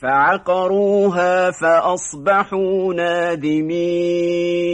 فعقروها فأصبحوا نادمين.